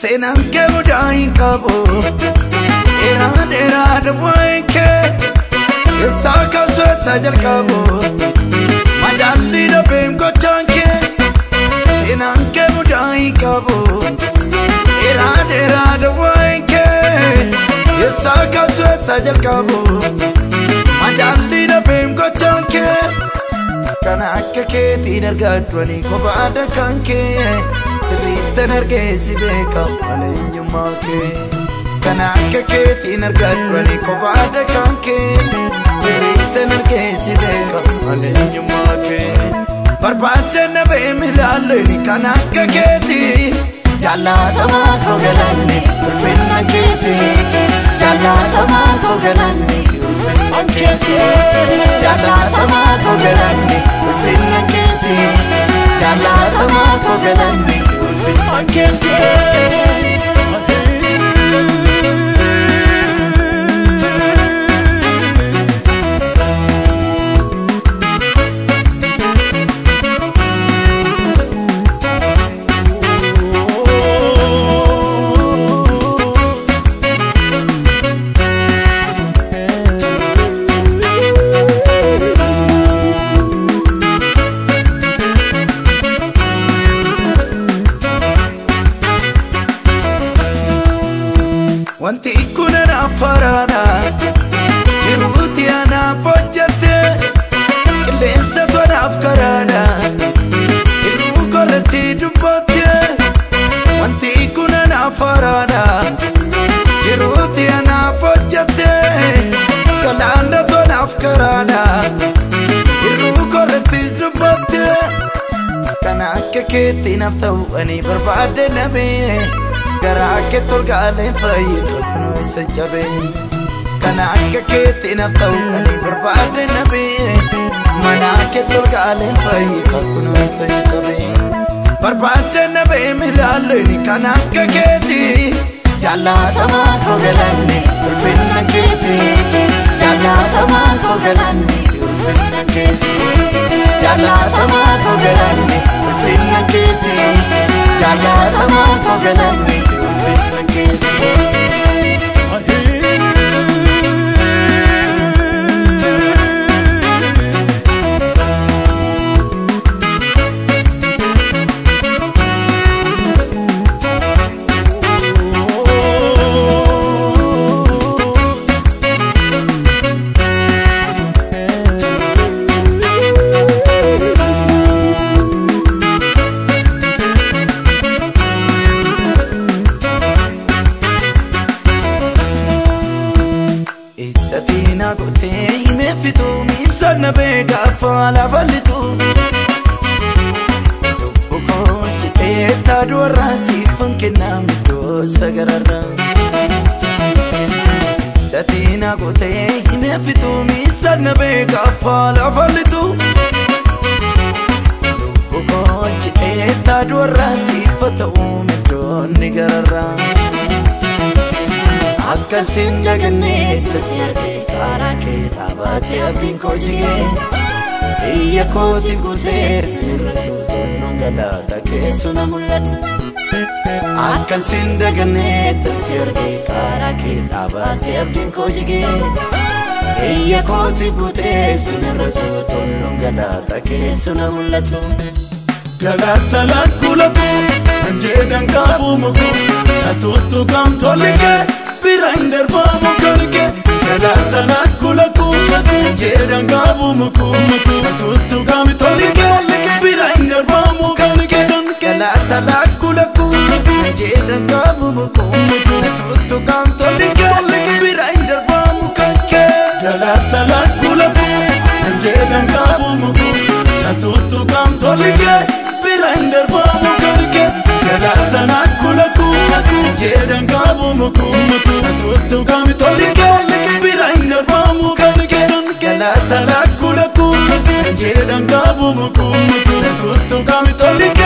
सेनाम के उड़ाई कबो एरा डेरा डबाई के सा का सो सजल कबो मडाली द प्रेम को चांके सेनाम के उड़ाई कबो एरा डेरा डबाई के सा का सो सजल कबो मडाली द प्रेम को चांके kana akka keetiin argadhani kophaadha kan kee sirriittan argee si beeka maleenyummaa kee. Kana akka keetiin argadhanii kophaadha kan kee. Sirriittan argee si beeka maleenyummaa kee. Barbaadde na ba'ee milaalleen kan akka keetii. Jaallatamaa koo galanne ulfinna keetii. Jaallatamaa koo galanne ulfinna keetii. Jaallatamaa koo galanne ulfinna keetii. Jaallatamaa koo galanne ulfinna keetii. Wanti kun anaaf faraadha Jiruuti anaaf hojjette Qilleensa tonaaf karaadha Hirruu korratti dubbatte Wanti kun anaaf faraadha Jiruuti anaaf hojjette Galaana tonaaf karaadha Hirruu korratti dubbatte Kana akka keetti naaf ta'u ani barbaadde namee garaa kee tolgaaleen fayyadu kunoo isa jabee kana akka keetti naaf ta'u ani barbaade nabee mana kee tolgaaleen fayyadu kunoo isa jabee barbaade nabee milaalleen kan akka keetti jaallatamaa koo galanne ulfinna keetti jaallatamaa koo galanne ulfinna keetti jaallatamaa koo galanne ulfinna keetti jaallatamaa koo galanne miisana beekaa lafa litu. Lubbu koo citee taaduu warraa siifan kennaa miidhoo sagararra. Isatina kotee himee fituu miisana beekaa lafa litu. Lubbu koo citee taaduu warraa siifa ta'uu miidhoo ni gararra. Akkasiin jagannee tasii argee karaa kee dhaabatee abdiin koo jigee biyya kootiif guutee sirriitu tolnuun galaata keessu na mul'atu. Akkasiin jagannee tasii argee karaa kee dhaabatee abdiin koo jigee biyya kootiif guutee sirriitu tolnuun galaata keessu na mul'atu. Galaata lakkulatu kan jedhan qabu muku na tuttu kam tolike bira qabu muku na tuttu kam tolike bira hin darbamu karke Galaata lakkulatu jedhan qabu muku tuttu kam tolike bira hin darbamu karke. Galaata lakkulatu kan jedhan qabu muku na tuttu kam tolike bira hin darbamu karke Galaata lakkulatu kan jedhan qabu muku na tuttu kam tolike bira hin darbamu karke Galaata bumu bumu tum tum tum